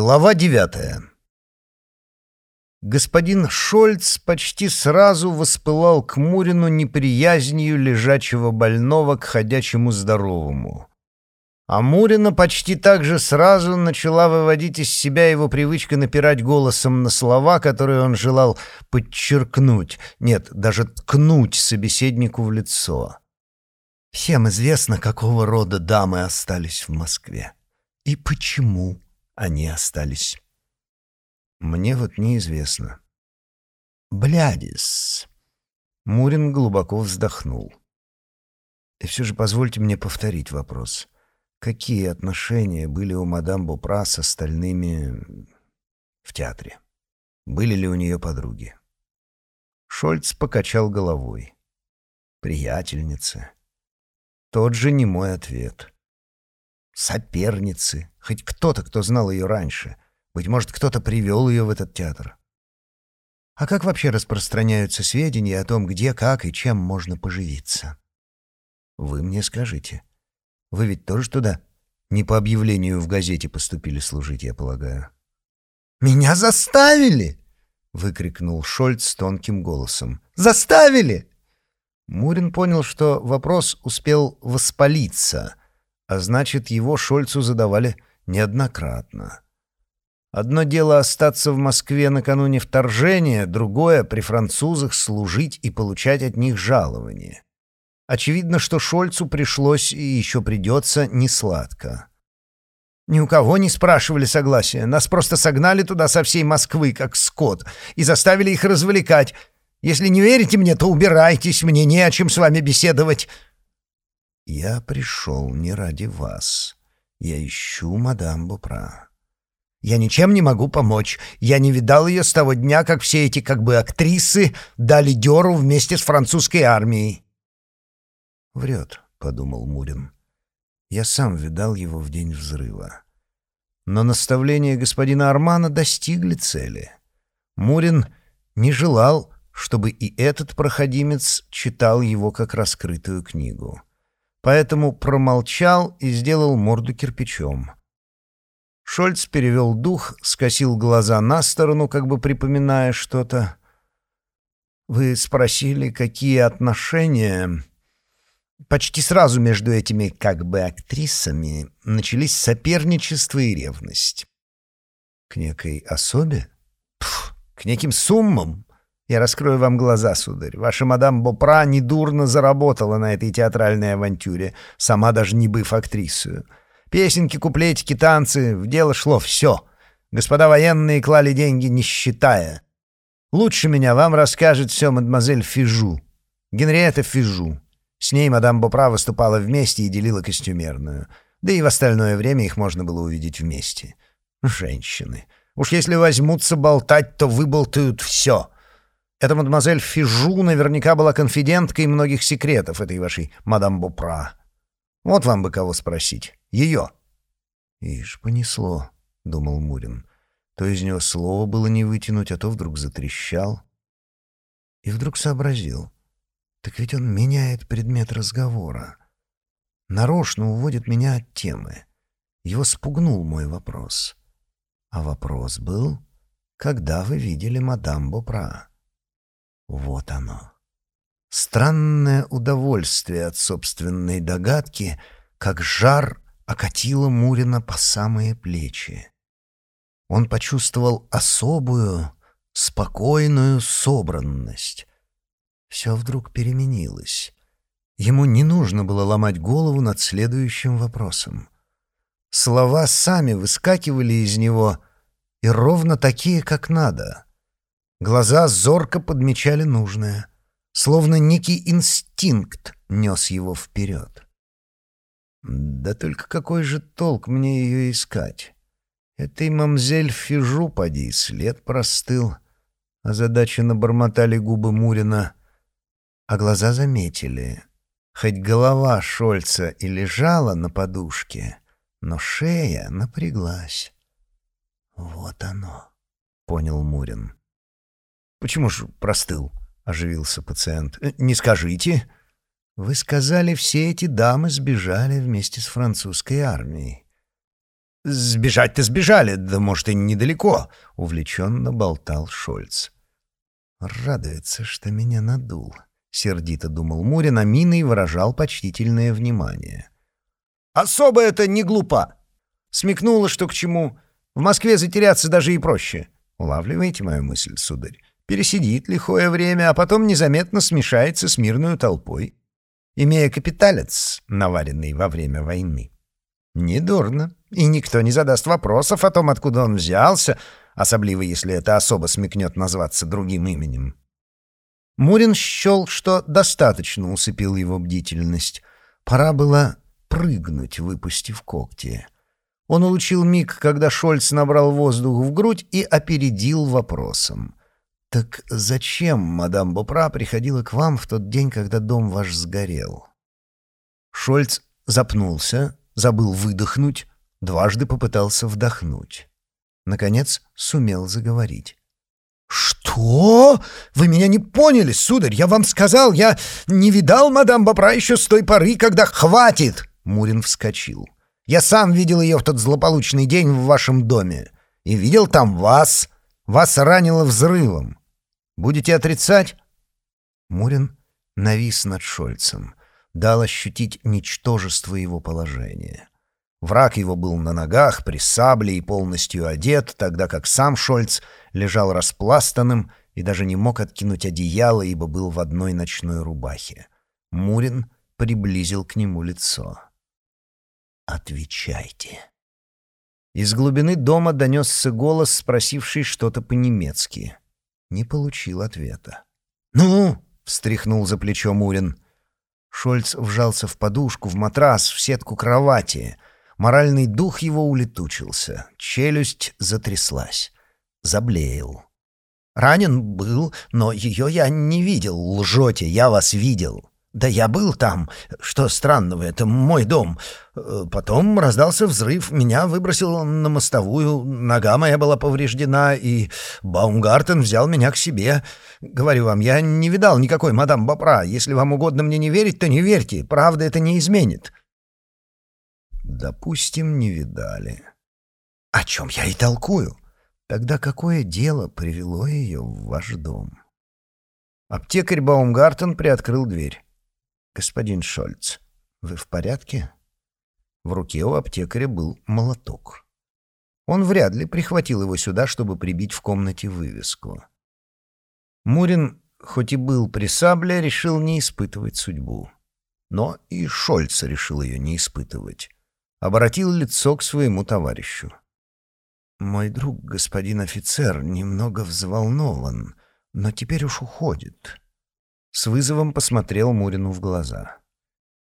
Глава девятая. Господин Шольц почти сразу воспылал к Мурину неприязнью лежачего больного к ходячему здоровому. А Мурина почти так же сразу начала выводить из себя его привычка напирать голосом на слова, которые он желал подчеркнуть, нет, даже ткнуть собеседнику в лицо. Всем известно, какого рода дамы остались в Москве. И почему они остались. Мне вот неизвестно. Блядис. Мурин глубоко вздохнул. И все же позвольте мне повторить вопрос. Какие отношения были у мадам Бупра с остальными в театре? Были ли у нее подруги? Шольц покачал головой. Приятельницы. Тот же не мой ответ соперницы, хоть кто-то, кто знал ее раньше. Быть может, кто-то привел ее в этот театр. А как вообще распространяются сведения о том, где, как и чем можно поживиться? Вы мне скажите. Вы ведь тоже туда не по объявлению в газете поступили служить, я полагаю. «Меня заставили!» — выкрикнул Шольц тонким голосом. «Заставили!» Мурин понял, что вопрос успел воспалиться, а значит, его Шольцу задавали неоднократно. Одно дело остаться в Москве накануне вторжения, другое — при французах служить и получать от них жалование. Очевидно, что Шольцу пришлось и еще придется несладко. Ни у кого не спрашивали согласия. Нас просто согнали туда со всей Москвы, как скот, и заставили их развлекать. Если не верите мне, то убирайтесь, мне не о чем с вами беседовать. «Я пришел не ради вас. Я ищу мадам Бупра». «Я ничем не могу помочь. Я не видал ее с того дня, как все эти как бы актрисы дали дёру вместе с французской армией». «Врет», — подумал Мурин. «Я сам видал его в день взрыва». Но наставления господина Армана достигли цели. Мурин не желал, чтобы и этот проходимец читал его как раскрытую книгу поэтому промолчал и сделал морду кирпичом. Шольц перевел дух, скосил глаза на сторону, как бы припоминая что-то. «Вы спросили, какие отношения...» Почти сразу между этими как бы актрисами начались соперничество и ревность. К некой особе? Пф, к неким суммам? Я раскрою вам глаза, сударь. Ваша мадам Бопра недурно заработала на этой театральной авантюре, сама даже не быв актрисою. Песенки, куплетики, танцы — в дело шло все. Господа военные клали деньги, не считая. Лучше меня вам расскажет все мадемуазель Фижу. Генриетта Фижу. С ней мадам Бопра выступала вместе и делила костюмерную. Да и в остальное время их можно было увидеть вместе. Женщины. Уж если возьмутся болтать, то выболтают все — эта мадемуазель Фижу наверняка была конфиденткой многих секретов этой вашей мадам Бупра. Вот вам бы кого спросить. Ее. «Ишь, понесло», — думал Мурин. То из него слова было не вытянуть, а то вдруг затрещал. И вдруг сообразил. Так ведь он меняет предмет разговора. Нарочно уводит меня от темы. Его спугнул мой вопрос. А вопрос был, когда вы видели мадам Бупра? Вот оно. Странное удовольствие от собственной догадки, как жар окатило Мурина по самые плечи. Он почувствовал особую, спокойную собранность. Все вдруг переменилось. Ему не нужно было ломать голову над следующим вопросом. Слова сами выскакивали из него, и ровно такие, как надо — Глаза зорко подмечали нужное, словно некий инстинкт нес его вперед. Да только какой же толк мне ее искать? Этой мамзель Фижу, поди, след простыл. А задачи набормотали губы Мурина, а глаза заметили. Хоть голова Шольца и лежала на подушке, но шея напряглась. «Вот оно», — понял Мурин. «Почему же простыл?» — оживился пациент. «Э, «Не скажите». «Вы сказали, все эти дамы сбежали вместе с французской армией». «Сбежать-то сбежали, да, может, и недалеко», — увлеченно болтал Шольц. «Радуется, что меня надул», — сердито думал Мурин, а миной выражал почтительное внимание. «Особо это не глупа. Смекнула, что к чему. В Москве затеряться даже и проще. Улавливаете мою мысль, сударь? Пересидит лихое время, а потом незаметно смешается с мирной толпой, имея капиталец, наваренный во время войны. Недурно, и никто не задаст вопросов о том, откуда он взялся, особливо если это особо смекнет назваться другим именем. Мурин счел, что достаточно усыпил его бдительность. Пора было прыгнуть, выпустив когти. Он улучил миг, когда Шольц набрал воздух в грудь и опередил вопросом. «Так зачем мадам Бопра приходила к вам в тот день, когда дом ваш сгорел?» Шольц запнулся, забыл выдохнуть, дважды попытался вдохнуть. Наконец сумел заговорить. «Что? Вы меня не поняли, сударь! Я вам сказал, я не видал мадам Бопра еще с той поры, когда хватит!» Мурин вскочил. «Я сам видел ее в тот злополучный день в вашем доме. И видел там вас. Вас ранило взрывом. Будете отрицать?» Мурин навис над Шольцем, дал ощутить ничтожество его положения. Враг его был на ногах, при сабле и полностью одет, тогда как сам Шольц лежал распластанным и даже не мог откинуть одеяло, ибо был в одной ночной рубахе. Мурин приблизил к нему лицо. «Отвечайте». Из глубины дома донесся голос, спросивший что-то по-немецки. Не получил ответа. «Ну!» — встряхнул за плечо Мурин. Шольц вжался в подушку, в матрас, в сетку кровати — Моральный дух его улетучился, челюсть затряслась, заблеял. «Ранен был, но ее я не видел, лжете, я вас видел. Да я был там, что странного, это мой дом. Э, потом раздался взрыв, меня выбросил на мостовую, нога моя была повреждена, и Баумгартен взял меня к себе. Говорю вам, я не видал никакой мадам Бапра. Если вам угодно мне не верить, то не верьте, правда это не изменит». Допустим, не видали. О чем я и толкую? Тогда какое дело привело ее в ваш дом? Аптекарь Баумгартен приоткрыл дверь. «Господин Шольц, вы в порядке?» В руке у аптекаря был молоток. Он вряд ли прихватил его сюда, чтобы прибить в комнате вывеску. Мурин, хоть и был при сабле, решил не испытывать судьбу. Но и Шольц решил ее не испытывать обратил лицо к своему товарищу. «Мой друг, господин офицер, немного взволнован, но теперь уж уходит». С вызовом посмотрел Мурину в глаза.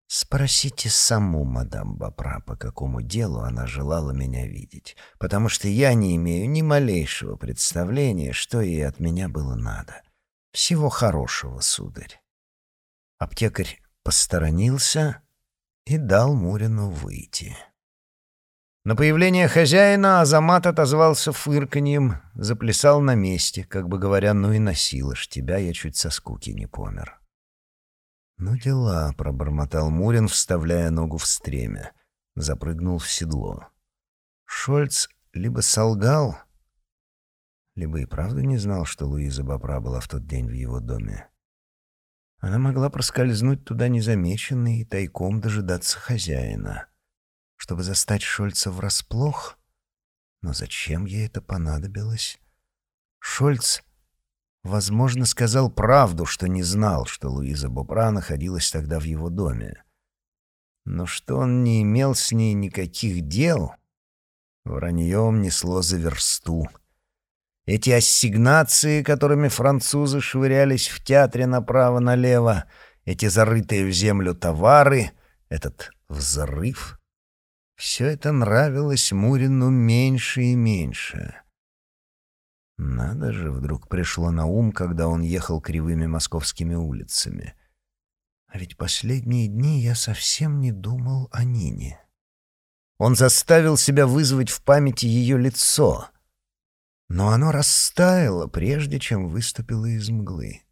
«Спросите саму мадам Бапра, по какому делу она желала меня видеть, потому что я не имею ни малейшего представления, что ей от меня было надо. Всего хорошего, сударь». Аптекарь посторонился и дал Мурину выйти. На появление хозяина Азамат отозвался фырканьем, заплясал на месте, как бы говоря, ну и носилашь тебя, я чуть со скуки не помер. «Ну дела», — пробормотал Мурин, вставляя ногу в стремя. Запрыгнул в седло. Шольц либо солгал, либо и правда не знал, что Луиза Бобра была в тот день в его доме. Она могла проскользнуть туда незамеченной и тайком дожидаться хозяина, чтобы застать Шольца врасплох. Но зачем ей это понадобилось? Шольц, возможно, сказал правду, что не знал, что Луиза Бобра находилась тогда в его доме. Но что он не имел с ней никаких дел, враньем несло за версту. Эти ассигнации, которыми французы швырялись в театре направо-налево, эти зарытые в землю товары, этот взрыв — все это нравилось Мурину меньше и меньше. Надо же, вдруг пришло на ум, когда он ехал кривыми московскими улицами. А ведь последние дни я совсем не думал о Нине. Он заставил себя вызвать в памяти ее лицо — но оно растаяло, прежде чем выступило из мглы.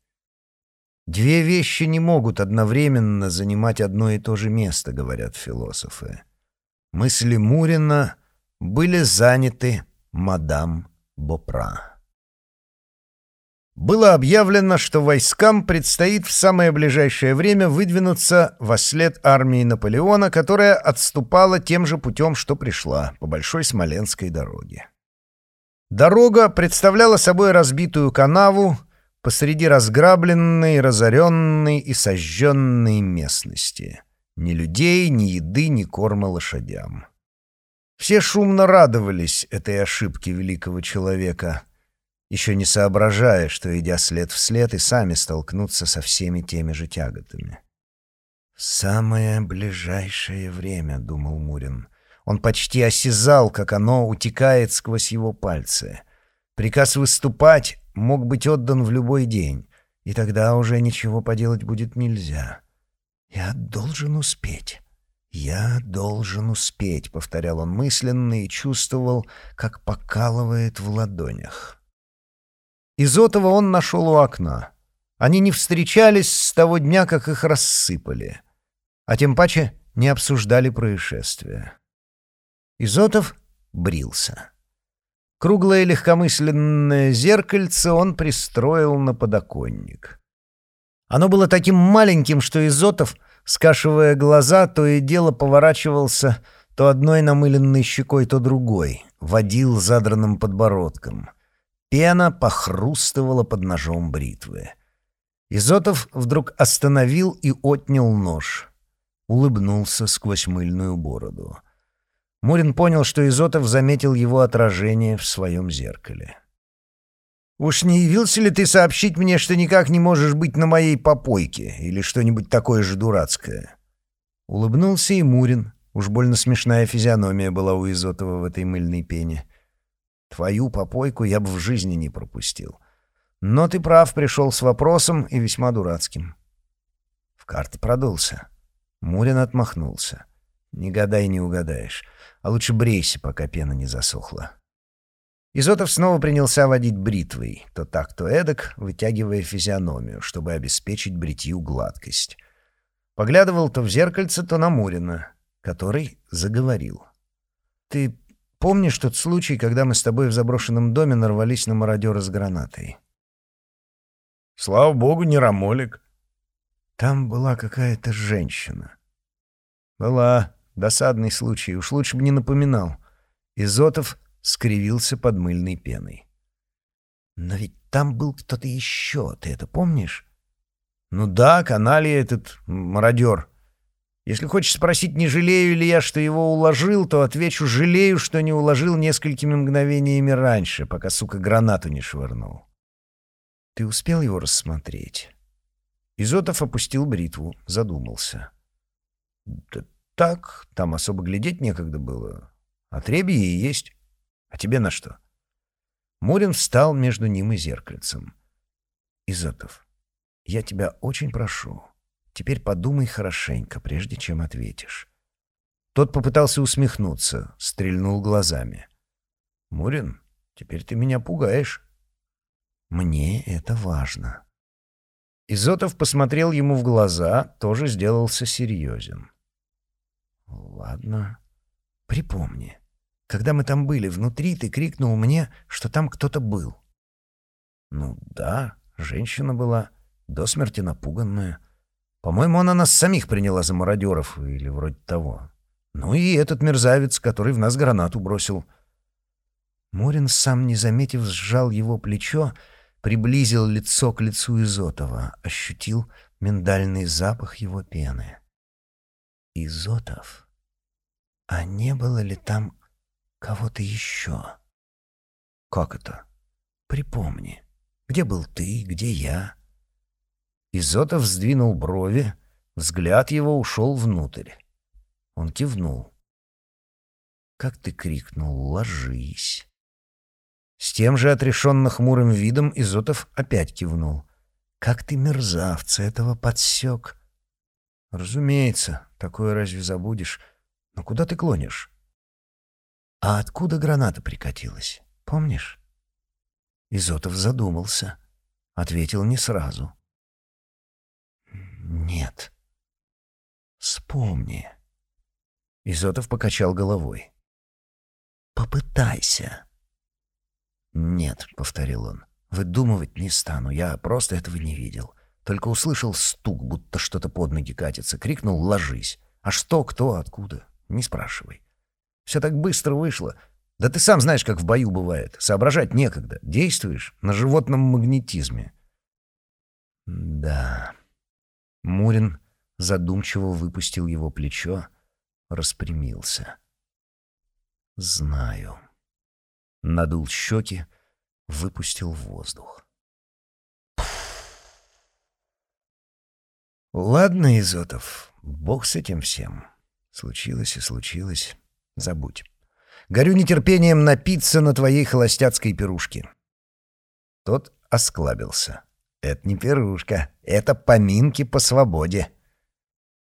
Две вещи не могут одновременно занимать одно и то же место, говорят философы. Мысли Мурина были заняты мадам Бопра. Было объявлено, что войскам предстоит в самое ближайшее время выдвинуться во след армии Наполеона, которая отступала тем же путем, что пришла, по Большой Смоленской дороге. Дорога представляла собой разбитую канаву посреди разграбленной, разоренной и сожженной местности. Ни людей, ни еды, ни корма лошадям. Все шумно радовались этой ошибке великого человека, еще не соображая, что, идя след в след, и сами столкнутся со всеми теми же тяготами. «Самое ближайшее время», — думал Мурин, он почти осязал, как оно утекает сквозь его пальцы. Приказ выступать мог быть отдан в любой день, и тогда уже ничего поделать будет нельзя. «Я должен успеть». «Я должен успеть», — повторял он мысленно и чувствовал, как покалывает в ладонях. Изотова он нашел у окна. Они не встречались с того дня, как их рассыпали, а тем паче не обсуждали происшествия. Изотов брился. Круглое легкомысленное зеркальце он пристроил на подоконник. Оно было таким маленьким, что Изотов, скашивая глаза, то и дело поворачивался то одной намыленной щекой, то другой, водил задранным подбородком. Пена похрустывала под ножом бритвы. Изотов вдруг остановил и отнял нож. Улыбнулся сквозь мыльную бороду. — Мурин понял, что Изотов заметил его отражение в своем зеркале. «Уж не явился ли ты сообщить мне, что никак не можешь быть на моей попойке или что-нибудь такое же дурацкое?» Улыбнулся и Мурин. Уж больно смешная физиономия была у Изотова в этой мыльной пене. «Твою попойку я бы в жизни не пропустил. Но ты прав, пришел с вопросом и весьма дурацким». В карты продулся. Мурин отмахнулся. «Не гадай, не угадаешь. А лучше брейся, пока пена не засохла. Изотов снова принялся водить бритвой, то так, то эдак, вытягивая физиономию, чтобы обеспечить бритью гладкость. Поглядывал то в зеркальце, то на Мурина, который заговорил. «Ты помнишь тот случай, когда мы с тобой в заброшенном доме нарвались на мародера с гранатой?» «Слава богу, не рамолик». «Там была какая-то женщина». «Была. Досадный случай, уж лучше бы не напоминал. Изотов скривился под мыльной пеной. «Но ведь там был кто-то еще, ты это помнишь?» «Ну да, каналия этот мародер. Если хочешь спросить, не жалею ли я, что его уложил, то отвечу, жалею, что не уложил несколькими мгновениями раньше, пока, сука, гранату не швырнул». «Ты успел его рассмотреть?» Изотов опустил бритву, задумался. «Да так, там особо глядеть некогда было. Отребье и есть. А тебе на что? Мурин встал между ним и зеркальцем. Изотов, я тебя очень прошу, теперь подумай хорошенько, прежде чем ответишь. Тот попытался усмехнуться, стрельнул глазами. «Мурин, теперь ты меня пугаешь». «Мне это важно». Изотов посмотрел ему в глаза, тоже сделался серьезен. Ладно. Припомни. Когда мы там были внутри, ты крикнул мне, что там кто-то был. Ну да, женщина была, до смерти напуганная. По-моему, она нас самих приняла за мародеров или вроде того. Ну и этот мерзавец, который в нас гранату бросил. Морин, сам не заметив, сжал его плечо, приблизил лицо к лицу Изотова, ощутил миндальный запах его пены. Изотов. А не было ли там кого-то еще? Как это? Припомни. Где был ты, где я? Изотов сдвинул брови, взгляд его ушел внутрь. Он кивнул. Как ты крикнул «Ложись!» С тем же отрешенно хмурым видом Изотов опять кивнул. «Как ты, мерзавца, этого подсек!» «Разумеется, такое разве забудешь? Но куда ты клонишь?» «А откуда граната прикатилась? Помнишь?» Изотов задумался. Ответил не сразу. «Нет». «Вспомни». Изотов покачал головой. попытайся». «Нет», — повторил он, — «выдумывать не стану, я просто этого не видел. Только услышал стук, будто что-то под ноги катится, крикнул «ложись». А что, кто, откуда? Не спрашивай. Все так быстро вышло. Да ты сам знаешь, как в бою бывает. Соображать некогда. Действуешь на животном магнетизме. Да. Мурин задумчиво выпустил его плечо, распрямился. Знаю. Надул щеки, выпустил воздух. Ладно, Изотов, бог с этим всем. Случилось и случилось. Забудь. Горю нетерпением напиться на твоей холостяцкой пирушке. Тот осклабился. Это не пирушка, это поминки по свободе.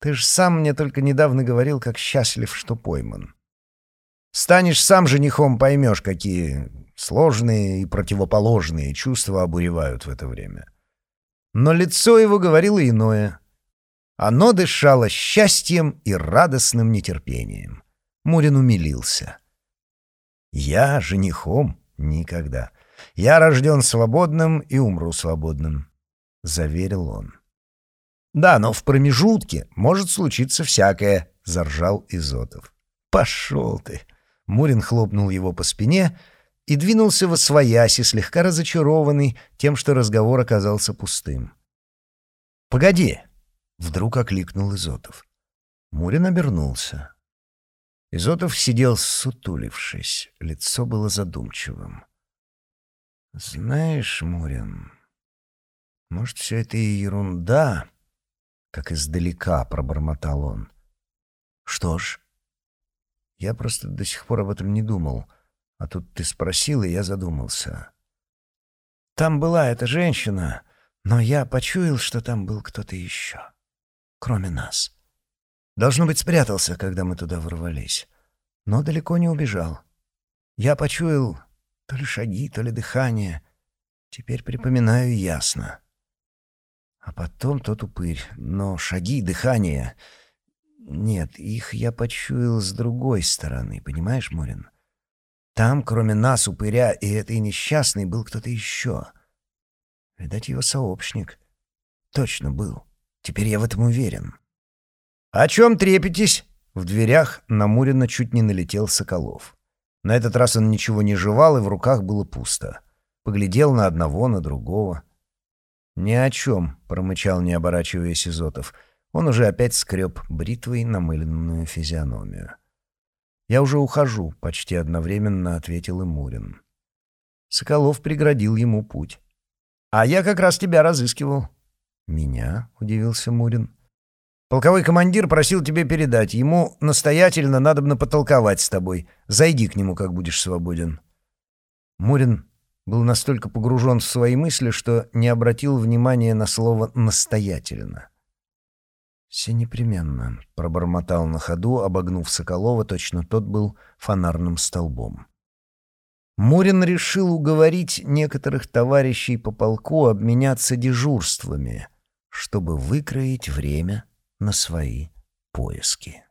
Ты ж сам мне только недавно говорил, как счастлив, что пойман. Станешь сам женихом, поймешь, какие сложные и противоположные чувства обуревают в это время. Но лицо его говорило иное. Оно дышало счастьем и радостным нетерпением. Мурин умилился. «Я женихом? Никогда. Я рожден свободным и умру свободным», — заверил он. «Да, но в промежутке может случиться всякое», — заржал Изотов. «Пошел ты!» Мурин хлопнул его по спине и двинулся во свояси, слегка разочарованный тем, что разговор оказался пустым. «Погоди!» — вдруг окликнул Изотов. Мурин обернулся. Изотов сидел сутулившись, лицо было задумчивым. «Знаешь, Мурин, может, все это и ерунда?» Как издалека пробормотал он. «Что ж, я просто до сих пор об этом не думал, а тут ты спросил, и я задумался. Там была эта женщина, но я почуял, что там был кто-то еще, кроме нас». Должно быть, спрятался, когда мы туда ворвались. Но далеко не убежал. Я почуял то ли шаги, то ли дыхание. Теперь припоминаю ясно. А потом тот упырь. Но шаги, дыхание... Нет, их я почуял с другой стороны, понимаешь, Мурин? Там, кроме нас, упыря и этой несчастной, был кто-то еще. Видать, его сообщник. Точно был. Теперь я в этом уверен. «О чем трепетесь?» В дверях на Мурина чуть не налетел Соколов. На этот раз он ничего не жевал, и в руках было пусто. Поглядел на одного, на другого. «Ни о чем», — промычал, не оборачиваясь Изотов. Он уже опять скреб бритвой намыленную физиономию. «Я уже ухожу», — почти одновременно ответил и Мурин. Соколов преградил ему путь. «А я как раз тебя разыскивал». «Меня?» — удивился Мурин. Полковой командир просил тебе передать. Ему настоятельно надобно потолковать с тобой. Зайди к нему, как будешь свободен». Мурин был настолько погружен в свои мысли, что не обратил внимания на слово «настоятельно». «Все непременно», — пробормотал на ходу, обогнув Соколова, точно тот был фонарным столбом. Мурин решил уговорить некоторых товарищей по полку обменяться дежурствами, чтобы выкроить время — на свои поиски.